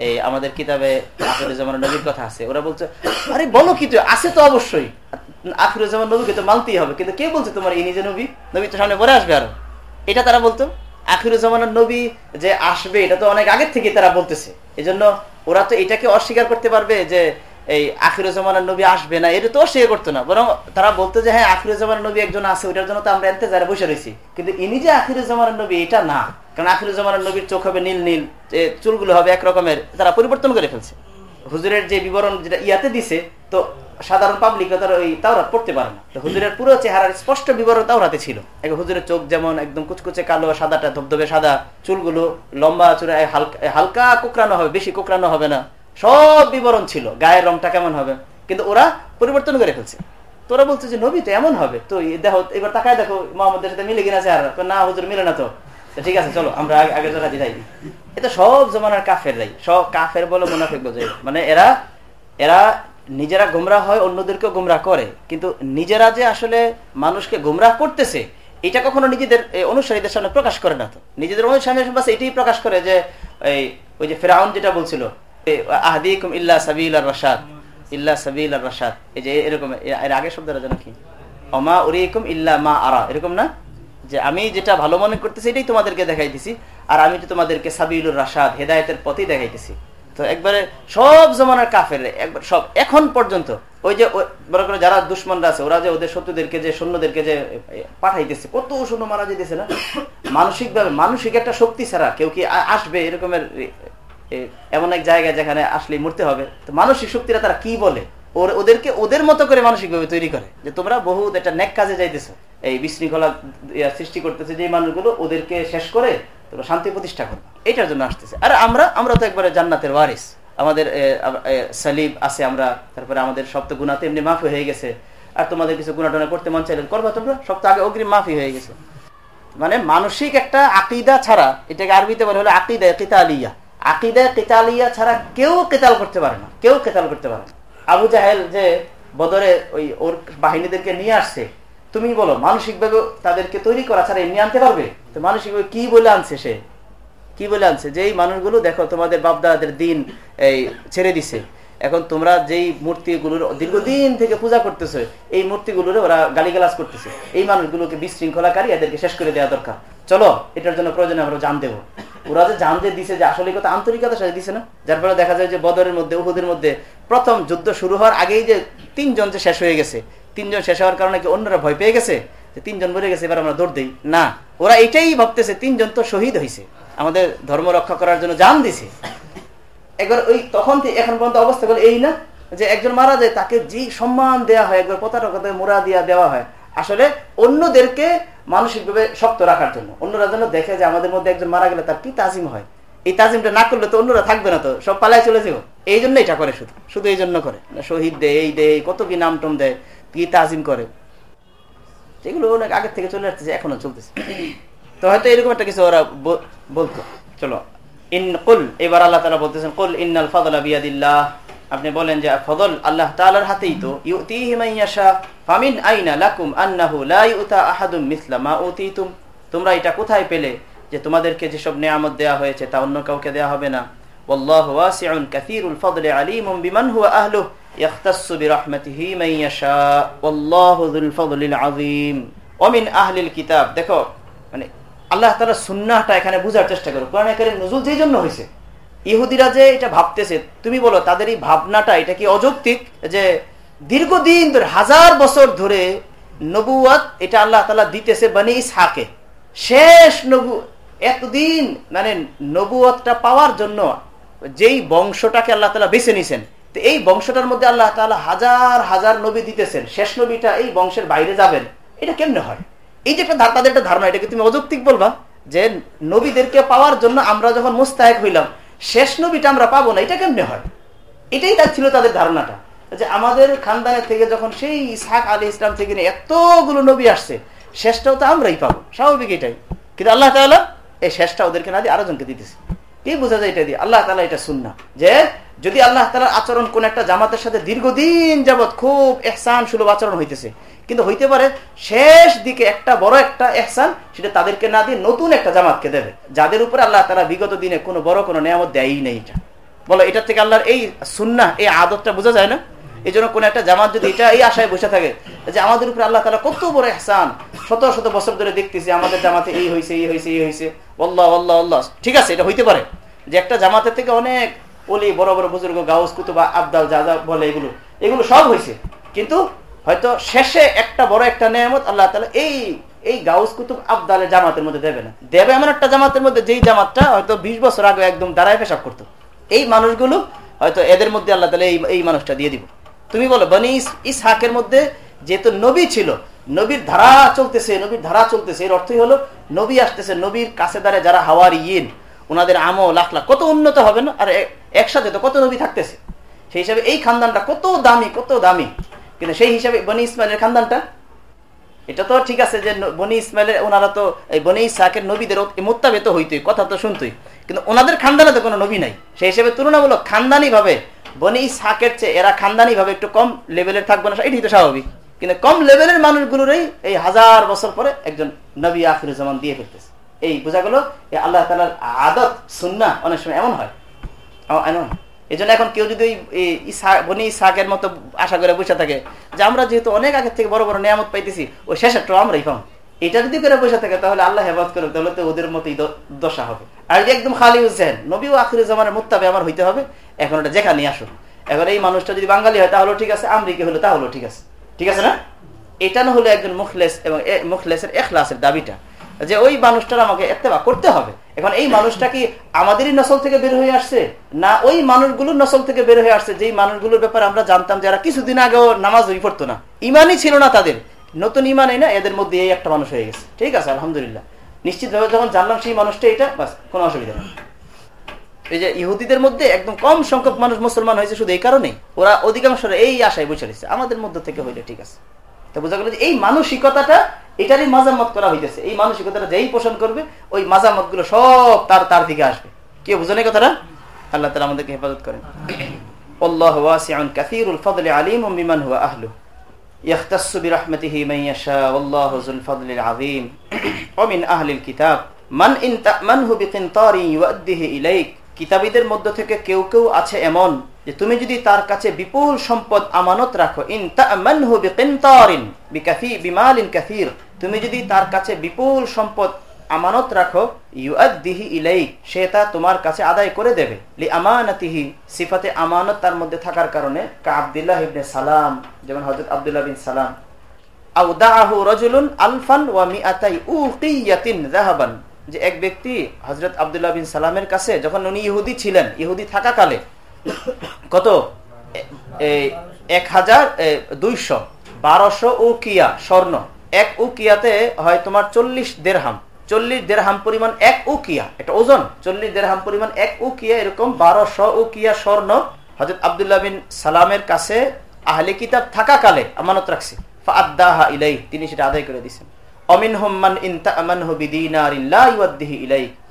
এই আমাদের কিতাবে আখরুজ্জামান নবীর কথা আছে। ওরা বলছে, আরে বলো কি আছে তো অবশ্যই। আখরুজ্জামান নবীকে তো মানতেই হবে। কিন্তু কে বলছে তোমার এই নিজে নবী? নবী তো সামনে পরে আসবে আরও। এটা তারা বলতো? আখিরুজ্জামানের নবী যে আসবে, এটা তো অনেক আগের থেকে তারা বলতেছে। এজন্য জন্য ওরা তো এটাকে অস্বীকার করতে পারবে যে এই আখিরুজ্জামানের নবী আসবে না, এটা তো অস্বীকার করতো না। বরং তারা বলতো যে হ্যাঁ আখিরুজ্জামানের নবী একজন আছে, ওইটার জন্য তো আমরা এনতে যারা বসে রয়েছি। কিন্তু ইনি যে আখিরুজ্জামানের নবী, এটা না। কারণ আখিরুজ্জামানের নবীর চোখ হবে নীল নীল চুলগুলো হবে একরকমের, তারা পরিবর্তন করে ফেলছে। হুজুরের যে বিবরণ যেটা ইয়াতে দিছে, তো সাধারণ পাবলিক তারা ওই তাওরাত পড়তে পারে না। হুজুরের পুরো চেহারার স্পষ্ট বিবরণ তাওরাতে ছিল। হুজুরের চোখ যেমন একদম কুচকুচে কালো, সাদাটা ধবধবে সাদা, চুলগুলো লম্বা চূড়া হালকা হালকা কোকরানো হবে, বেশি কোকরানো হবে না। সব বিবরণ ছিল, গায়ের রংটা কেমন হবে? কিন্তু ওরা পরিবর্তন করে ফেলছে। তোরা বলছে যে, নবী, তো এমন হবে। তো দেখো, এবার তাকায় দেখো, মোহাম্মদের সাথে মিলে কিনা আর? না, হুজুর, মিলে না তো। ঠিক আছে, চলো, আমরা আগে রাজি যাই এটা সব জমানার কাফের রাই সব কাফের বলে মুনাফিক বোঝে। মানে এরা এরা নিজেরা গুমরা হয় অন্যদেরকে গুমরা করে। কিন্তু নিজেরা যে আসলে মানুষকে গুমরা করতেছে, এটা কখনো নিজেদের অনুসারীদের সামনে প্রকাশ করে না তো। নিজেদের অনুসারীদের সামনে এটাই প্রকাশ করে যে, এই, ওই যে ফেরাউন যেটা বলছিল সাবিল সাবিল আমি যেটা ভালো মনে করতেছি, এটাই তোমাদেরকে দেখাইতেছি আর আমি তো তোমাদেরকে সাবিউল রাশাদ, হেদায়তের পথই দেখাইতেছি তো একবারে সব জমানার কাফের সব, এখন পর্যন্ত, ওই যে বড় করে যারা দুশ্মনরা আছে, ওরা যে ওদের শত্রুদেরকে যে, সৈন্যদেরকে যে পাঠাইতেছে, কত সৈন্য মারা যেতেছে না? মানসিক ভাবে মানসিক একটা শক্তি ছাড়া কেউ কি আসবে এরকমের এমন এক জায়গায় যেখানে আসলে মরতে হবে। তো মানসিক শক্তিরা তারা কি বলে? ওর, ওদেরকে, ওদের মতো করে মানসিকভাবে তৈরি করে। যে তোমরা বহুত একটা নেক কাজে যাইতেছো। এই বিশৃঙ্খলা সৃষ্টি করতেছে যে মানুষগুলো, ওদেরকে শেষ করে তোমরা শান্তি প্রতিষ্ঠা করবে। এটার জন্য আসতেছে। আর আমরা আমরা তো একবারে জান্নাতের ওয়ারিস। আমাদের সালিব আছে আমরা। তারপরে আমাদের সব তো গুণাতে এমনি মাফি হয়ে গেছে। আর তোমাদের কিছু গুণাটনা করতে মন চাইলেন করবা তোমরা। সব তো আগে অগ্রিম মাফি হয়ে গেছে। মানে মানসিক একটা আকিদা ছাড়া, এটাকে আরবিতে বলে হলো আকিদা কিতালিয়া আকিদা কিতালিয়া ছাড়া কেউ কেতাল করতে পারে না। কেউ কেতাল করতে পারে না। আবু জাহেল যে বদরে ওই ওর বাহিনীদেরকে নিয়ে আসছে, তুমি বলো, মানসিকভাবে তাদেরকে তৈরি করা ছাড়া এমনি আনতে পারবে? তো মানসিকভাবে কি বলে আনছে সে? কি বলে আনছে? যে এই মানুষগুলো, দেখো, তোমাদের বাপদাদের দিন এই ছেড়ে দিছে। এখন তোমরা যেই মূর্তিগুলোর দীর্ঘদিন থেকে পূজা করতেছে, এই মূর্তিগুলোর ওরা গালিগালাজ করতেছে। এই মানুষগুলোকে বিশৃঙ্খলাকারী এদেরকে শেষ করে দেওয়া দরকার। চলো, এটার জন্য প্রয়োজনে আমরা জান দেবো। ওরা যে জান যে দিছে যে আসলে কথা আন্তরিকতার সাথে দিছে না? যার ফলে দেখা যায় যে বদরের মধ্যে, উহুদের মধ্যে প্রথম যুদ্ধ শুরু হওয়ার আগেই যে তিনজন যে শেষ হয়ে গেছে, তিনজন শেষ হওয়ার কারণে কি অন্যরা ভয় পেয়ে গেছে? যে তিনজন মরে গেছে, এবার আমরা দৌড় দিই। না, ওরা এটাই ভাবতেছে, তিনজন তো শহীদ হয়েছে আমাদের ধর্ম রক্ষা করার জন্য জান দিছে। একবার ওই তখন এখন পর্যন্ত অবস্থা গুলো এই না, যে একজন মারা যায়, তাকে যে সম্মান দেওয়া হয়, একবার পতাকা মোড়া দিয়া দেওয়া হয়। আসলে অন্যদেরকে মানসিকভাবে শক্ত রাখার জন্য। অন্যরা যেন দেখে যে আমাদের মধ্যে একজন মারা গেলে তার কি তাজিম হয়। এই তাজিমটা না করলে তো অন্যরা থাকবে না তো, সব পালায় চলে যাব এই জন্য এটা করে শুধু শুধু এই জন্য করে। শহীদ দেয় এই দেয় কত কি নাম টম দেয় কি তাজিম করে। যেগুলো অনেক আগের থেকে চলে আসতেছে, এখনও চলতেছে। তো হয়তো এরকম একটা কিছু ওরা বলতো। চলো, ইন কুল, এবার আল্লাহ তালা বলতেছেন, কুল ইন্নাল ফদল বিয়াদিল্লাহ। আপনি বলেন যে ফদল আল্লাহ তালার হাতেই তো ইউতিহি মাইয়াশা ফামিন আইনা লাকুম আন্নাহু লা ইউতা আহাদুম মিসলা মা উতিতুম তোমরা এটা কোথায় পেলে যে তোমাদেরকে যেসব নিয়ামত দেয়া হয়েছে তা অন্য কাউকে দেয়া হবে না والله واسع كثير الفضل عليم بمن هو أهله يختص برحمته من يشاء والله ذو الفضل العظيم ومن أهل الكتاب দেখো মানে আল্লাহ তালা সুন্নাহটা এখানে বুঝার চেষ্টা করো কোরআন কারিম নজুল যেই জন্য হয়েছে ইহুদিরা যে এটা ভাবতেছে, তুমি বলো, তাদের এই ভাবনাটা, এটা কি অযৌক্তিক যে দীর্ঘদিন ধরে, হাজার বছর ধরে নবুয়াত এটা আল্লাহ তালা দিতেছে বানি ইসহাকে। শেষ নবু, এতদিন মানে নবুয়তটা পাওয়ার জন্য যেই বংশটাকে আল্লাহ তালা বেছে নিছেন, তো এই বংশটার মধ্যে আল্লাহ তালা হাজার হাজার নবী দিতেছেন। শেষ নবীটা এই বংশের বাইরে যাবেন, এটা কেমনে হয়? এই যে একটা তাদের একটা ধারণা, এটাকে তুমি অযৌক্তিক বলবা যে নবীদেরকে পাওয়ার জন্য আমরা যখন মুস্তাহেক হইলাম শেষ নবীটা আমরা পাবো না, এটা কেমনে হয়? এটাই তার ছিল তাদের ধারণাটা। যে আমাদের খানদানের থেকে যখন সেই ইসাক আলী ইসলাম থেকে এতগুলো নবী আসছে, শেষটাও তো আমরাই পাবো, স্বাভাবিক এটাই। কিন্তু আল্লাহ তালা এই শেষটা ওদেরকে না দিয়ে আরও জনকে দিতেছে। কি বোঝা যায় এটা দিয়ে? আল্লাহ তালা এটা শুননা যে যদি আল্লাহ তালার আচরণ কোন একটা জামাতের সাথে দীর্ঘদিন যাবৎ খুব এহসান সুলভ আচরণ হইতেছে, কিন্তু হইতে পারে শেষ দিকে একটা বড় একটা এহসান সেটা তাদেরকে না দিয়ে নতুন একটা জামাতকে দেবে, যাদের উপরে আল্লাহ তারা বিগত দিনে কোনো বড় কোনো নিয়ামত দেয়ই নেই এটা। বলো এটা থেকে আল্লাহর এই সুন্না এই আদতটা বোঝা যায় না? এই জন্য কোন একটা জামাত যদি এটা এই আশায় বসে থাকে যে আমাদের উপরে আল্লাহ তালা কত বড় এহসান, শত শত বছর ধরে দেখতেছি আমাদের জামাতে এই হয়েছে এই হয়েছে এই হয়েছে অল্লাহ আল্লাহ আল্লাহ ঠিক আছে, এটা হইতে পারে। যে একটা জামাতের থেকে অনেক অলি, বড় বড় বুজুর্গ, গাউস, কুতুবা, আবদাল, যা যা বলে এগুলো। এগুলো সব হয়েছে। কিন্তু হয়তো শেষে একটা বড় একটা নিয়ামত আল্লাহ তালা এই এই গাউস, কুতুব আবদালের জামাতের মধ্যে দেবে না। দেবে এমন একটা জামাতের মধ্যে যেই জামাতটা হয়তো বিশ বছর আগে একদম দাঁড়ায় পেশাব করতো। এই মানুষগুলো হয়তো এদের মধ্যে আল্লাহ তালা এই এই মানুষটা দিয়ে দিব। তুমি বলো, বনি ইসহাকের মধ্যে যেহেতু নবী ছিল, নবীর ধারা চলতেছে, নবীর ধারা চলতেছে, এর অর্থই হলো নবী আসতেছে, নবীর কাছে দাঁড়ে যারা হাওয়ার ইন ওনাদের আমও লাখ লাখ কত উন্নত হবে না? আর একসাথে তো কত নবী থাকতেছে? সেই হিসাবে এই খানদানটা কত দামি কত দামি। কিন্তু সেই হিসাবে বনি ইসমাইলের খানদানটা, এটা তো ঠিক আছে যে বনি ইসমাইলের, ওনারা তো, এই বনি ইসাকের নবীদের মোত্তাবেত হইতই, কথা তো শুনতই। কিন্তু ওনাদের খানদানে তো কোনো নবী নাই। সেই হিসেবে তুলনামূলক খানদানি ভাবে বনি ইসাকের চেয়ে এরা খানদানি ভাবে একটু কম লেভেলের থাকবে না, এটাই তো স্বাভাবিক। কিন্তু কম লেভেলের মানুষগুলোরই এই হাজার বছর পরে একজন নবী আফিরুজ্জামান দিয়ে ফেলতেছে এই বোঝা গেল আল্লাহ তালার আদত সুন্না অনেক সময় এমন হয়। এই জন্য এখন কেউ যদি বনি ইসাকের মতো আশা করে বসে থাকে যে আমরা যেহেতু অনেক আগের থেকে বড় বড় নিয়ামত পাইতেছি ওই শেষেরটা আমরাই পাম এটা যদি করে বসে থাকে তাহলে আল্লাহ হেফাজ করে তাহলে তো ওদের মতোই দশা হবে। আর যে একদম খালি হুসেন, নবী ও আখির জামানের মুক্তাবে আমার হইতে হবে, এখন ওটা যেখানে আসুন। এখন এই মানুষটা যদি বাঙালি হয় তাহলেও ঠিক আছে, আমেরিকা হলো তাহলেও ঠিক আছে। ঠিক আছে না? এটা না হলো একজন মুখলেস এবং মুখলেসের এখলাসের দাবিটা। যে ওই মানুষটার আমাকে এত্তেবা করতে হবে। এখন এই মানুষটা কি আমাদেরই নসল থেকে বের হয়ে আসছে? না ওই মানুষগুলোর নসল থেকে বের হয়ে আসছে? যেই মানুষগুলোর ব্যাপারে আমরা জানতাম যারা কিছুদিন আগেও নামাজ ওই পড়তো না। ইমানই ছিল না তাদের। নতুন ইমানই না এদের মধ্যে এই একটা মানুষ হয়ে গেছে। ঠিক আছে, আলহামদুলিল্লাহ। নিশ্চিতভাবে যখন জানলাম সেই মানুষটা এটা, বাস, কোনো অসুবিধা নেই। এই যে ইহুদিদের মধ্যে একদম কম সংখ্যক মানুষ মুসলমান হয়েছে শুধু এই কারণে ওরা অধিকাংশ এই আশায় রয়েছে। আমাদের মধ্যে থেকে হইলে ঠিক আছে। তো বোঝা গেল যে এই মানসিকতাটা এটারই মাজামত করা হইতেছে এই মানসিকতাটা যেই পোষণ করবে ওই মাজামত গুলো সব তার তার দিকে আসবে কেউ বুঝেন এই কথাটা আল্লাহ তালা আমাদেরকে হেফাজত করেন আল্লাহ ওয়াসিউন কাসীরুল ফদলি আলিমুম বিমান হুয়া আহলু يختص برحمته من يشاء والله ذو الفضل العظيم ومن أهل الكتاب من إن تأمنه بقنطار يؤديه إليك কিতাবীদের মধ্য থেকে কেউ কেউ আছে এমন যে তুমি যদি তার কাছে বিপুল সম্পদ আমানত রাখো তুমি যদি তার কাছে বিপুল সম্পদ আমানত রাখো, ইউআদ্দিহি ইলাইক, সে তা তোমার কাছে আদায় করে দেবে। লি সিফাতে আমানত তার মধ্যে থাকার কারণে আব্দুল্লাহ ইবনে সালাম, যেমন হযরত আব্দুল্লাহ বিন সালাম আও দাআহু রাজুলুন আলফান ওয়া মিআতাই উকিয়াতিন যে এক ব্যক্তি হজরত আবদুল্লাহ বিন সালামের কাছে, যখন উনি ইহুদি ছিলেন, ইহুদি থাকাকালে, কত? এক হাজার দুইশো, বারোশো উকিয়া স্বর্ণ। এক উকিয়াতে হয় তোমার চল্লিশ দেড়হাম। চল্লিশ দেড়হাম পরিমাণ এক উকিয়া, এটা ওজন। চল্লিশ দেড়হাম পরিমাণ এক উকিয়া, এরকম বারোশো উকিয়া স্বর্ণ হজরত আবদুল্লাহ বিন সালামের কাছে আহলে কিতাব থাকাকালে আমানত রাখছে। ফাদ্দাহা ইলাই তিনি সেটা আদায় করে দিচ্ছেন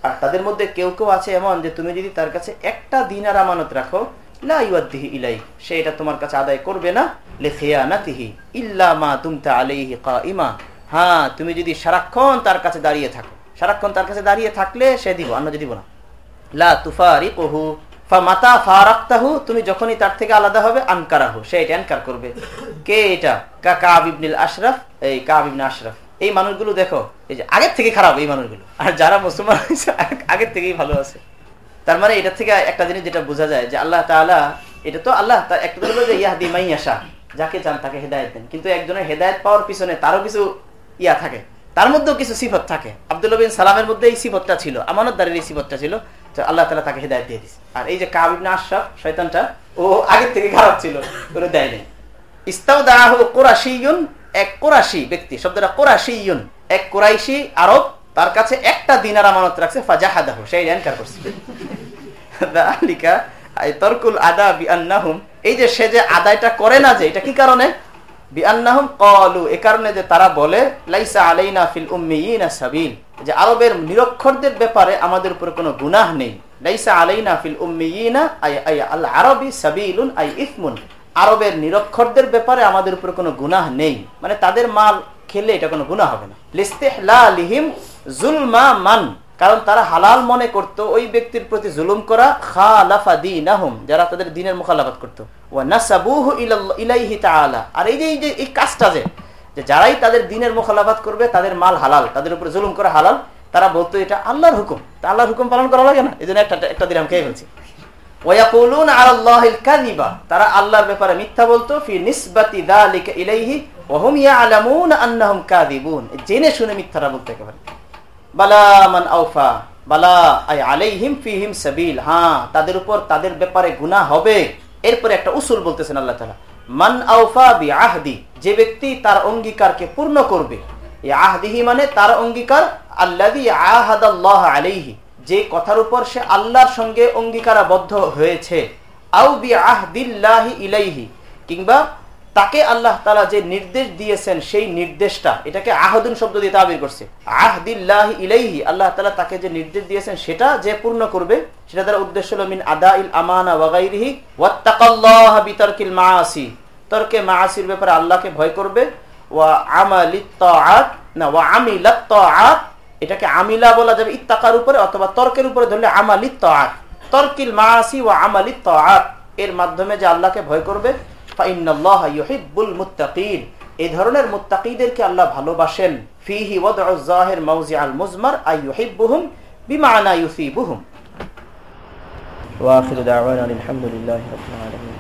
আর তাদের মধ্যে কেউ কেউ আছে এমন যে তুমি যদি তার কাছে একটা দিনার আমানত রাখো ইলাই সে এটা তোমার কাছে আদায় করবে না। হ্যাঁ দাঁড়িয়ে থাকো, সারাক্ষণ তার কাছে দাঁড়িয়ে থাকলে সে দিব লা তুমি যখনই তার থেকে আলাদা হবে, আনকারাহু, সে এটা আনকার করবে। কে এটা? আশরাফ, এই কাবিবনে আশরাফ। এই মানুষগুলো দেখো, এই যে আগের থেকে খারাপ এই মানুষগুলো। আর যারা মুসলমান হয়েছে আগের থেকেই ভালো আছে। তার মানে এটা থেকে একটা জিনিস যেটা বোঝা যায় যে আল্লাহ তালা এটা তো আল্লাহ একটা বলব যে ইয়াহাদি মাই আসা যাকে চান তাকে হেদায়ত দেন। কিন্তু একজনের হেদায়ত পাওয়ার পিছনে তারও কিছু ইয়া থাকে। তার মধ্যেও কিছু সিফত থাকে। আব্দুল বিন সালামের মধ্যে এই সিফতটা ছিল, আমানতদারের এই সিফতটা ছিল আল্লাহ তালা তাকে হেদায়ত দিয়ে দিচ্ছে আর এই যে কাবিবনা আশরাফ, শয়তানটা, ও আগের থেকে খারাপ ছিল, ওরে দেয় নেই। ইস্তাউ দাহ কোরাশিউন এক কোরাশি ব্যক্তি, শব্দটা কোরাশি ইউন এক কোরাইশি আরব, তার কাছে একটা দিনার আমানত রাখছে, ফাজাহাদাহ, সেই র্যানকার করছে। তরকুল আদা বিআন্নাহুম। এই যে সে যে আদায়টা করে না যে, এটা কি কারণে? বিআন্নাহুম কলু এ কারণে যে তারা বলে, লাইসা আলাইনা ফিল উম্মিয়িনা সাবিল। যে আরবের নিরক্ষরদের ব্যাপারে আমাদের উপরে কোনো গুনাহ নেই। লাইসা আলাইনা ফিল উম্মিয়িনা, আই আই, আল আরবি সাবিলুন, আই ইসমুন। আরবের নিরক্ষরদের ব্যাপারে আমাদের উপরে কোনো গুনাহ নেই। মানে তাদের মাল খেলে এটা কোনো গুনাহ হবে না। জুলমা মান, কারণ তারা হালাল মনে করত, ওই ব্যক্তির প্রতি জুলুম করা, খালাফা দিনাহুম, যারা তাদের দিনের মুখালাফাত করতো। আর এই যে এই যে, এই কাজটা যে যারাই তাদের দিনের মুখালাফাত করবে, তাদের মাল হালাল, তাদের উপরে জুলুম করা হালাল, তারা বলতো এটা আল্লাহর হুকুম। আল্লাহর হুকুম পালন করা লাগে না? এই জন্য একটা একটা দিন আমি খেয়ে ফেলছি। তারা আল্লাহর ব্যাপারে মিথ্যা বলতো জেনে শুনে বলতে একেবারে। হ্যাঁ তাদের উপর তাদের ব্যাপারে গুনাহ হবে। এরপরে একটা উসুল বলতেছেন আল্লাহ মান আহদি যে ব্যক্তি তার অঙ্গীকারকে পূর্ণ করবে। আহদিহি মানে তার অঙ্গীকার, আল্লাযী আলাইহি যে কথার উপর সে আল্লাহর সঙ্গে অঙ্গীকারাবদ্ধ হয়েছে। ইলাইহি, কিংবা তাকে আল্লাহ তালা যে নির্দেশ দিয়েছেন সেই নির্দেশটা, এটাকে আহদুন শব্দ দিয়ে তাবির করছে। আহদিল্লাহ ইলাইহি, আল্লাহ তালা তাকে যে নির্দেশ দিয়েছেন সেটা যে পূর্ণ করবে, সেটা তার উদ্দেশ্য হল মিন আদা ইল আমানা ওয়াগাইরিহি ওয়াত্তাকাল্লাহ বিতর্কিল মাআসি। তর্কে মাআসির ব্যাপারে আল্লাহকে ভয় করবে। ওয়া আমালিত না, ওয়া আমিলাত তাআত এটাকে আমিলা বলা যাবে ইত্তাকার উপরে অথবা তর্কের উপরে ধরলে আমালিত তাআত। তর্কিল মাআসি ওয়া আমালিত তাআত। এর মাধ্যমে যে আল্লাহকে ভয় করবে এই ধরনের আল্লাহ ভালোবাসেন। ফিহি মাওজিআল মুজমার আই ইউহিব্বুহুম বিমানা ইউসিবুহুম। ওয়া আখিরু দাওয়ানা আলহামদুলিল্লাহি রাব্বিল আলামিন।